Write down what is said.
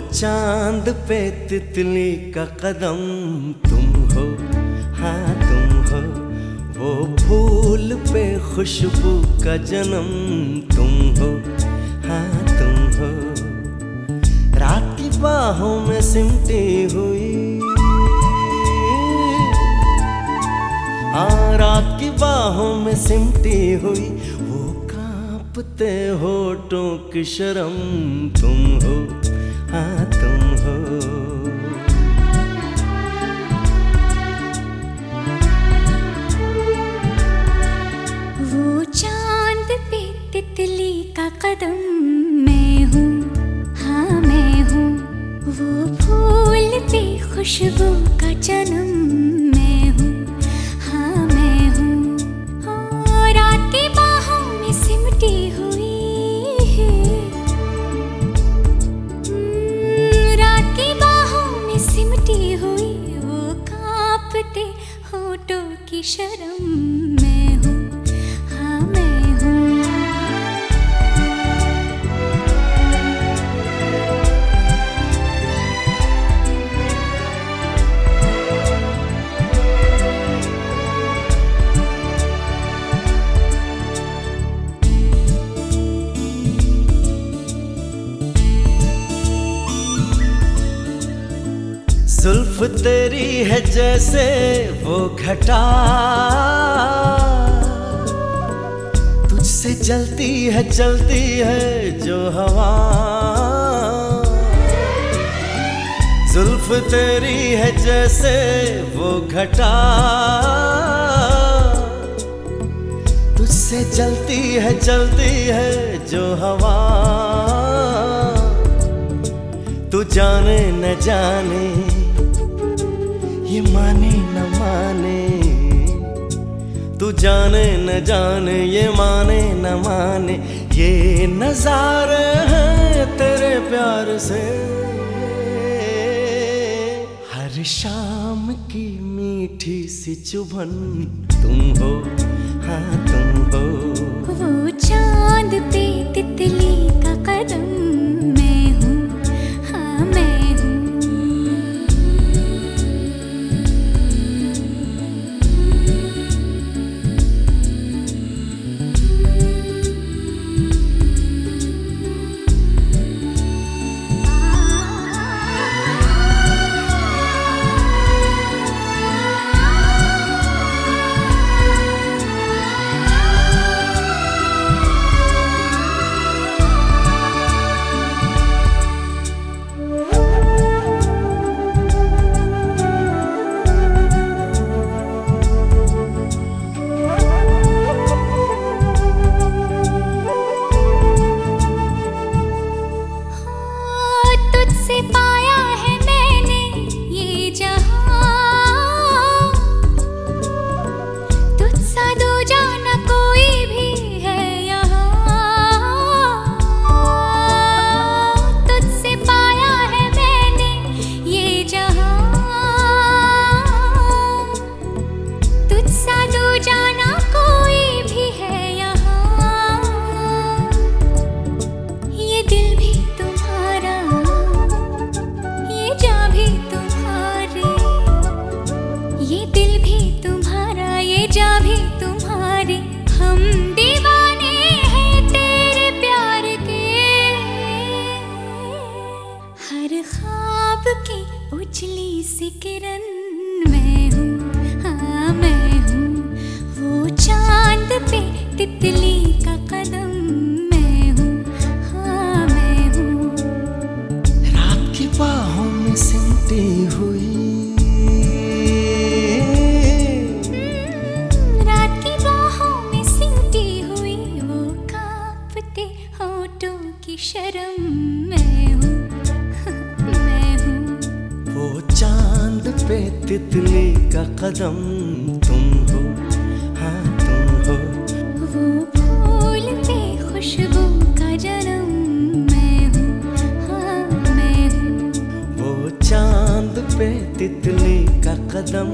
चाँद पे तितली का कदम तुम हो हाँ तुम हो। वो फूल पे खुशबू का जन्म तुम हो हाँ तुम हो। रात की बाहों में सिमटी हुई हाँ रात की बाहों में सिमटी हुई। वो कांपते होठों की शर्म तुम हो। हाँ तुम हो। वो चाँद पे तितली का कदम मैं हूँ हाँ मैं हूँ। वो फूल पे खुशबू का जन्म शर्म जुल्फ तेरी है जैसे वो घटा। तुझसे जलती है जलती है जो हवा। जुल्फ तेरी है जैसे वो घटा। तुझसे जलती है जलती है जो हवा। तू जाने न जाने ये माने, न माने। तू जाने, न जाने, ये माने, न माने। ये नजारे हैं तेरे प्यार से। हर शाम की मीठी सी चुभन, तुम हो हाँ तुम हो। जा भी तुम्हारे हम दीवाने हैं तेरे प्यार के। हर ख्वाब की उजली सी किरण मैं हूँ हाँ मैं हूँ। वो चाँद पे तितली का कदम पे तितली का कदम तुम हो। हाँ तुम हो। वो फूल पे खुशबू का जन्म मैं हूँ। हाँ मैं हूँ। वो चाँद पे तितली का कदम